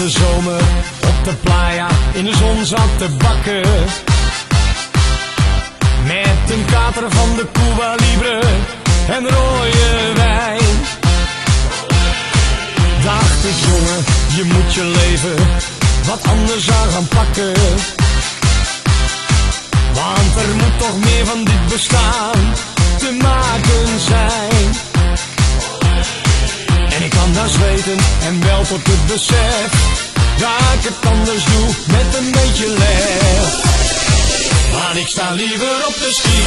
Op de playa in de zon zat te bakken. Met een kater van de Cuba Libre en rode wijn. Dacht ik jongen, je moet je leven wat anders aan gaan pakken. Want er moet toch meer van dit bestaan en wel tot het besef dat ik het anders doe met een beetje lef. Maar ik sta liever op de ski,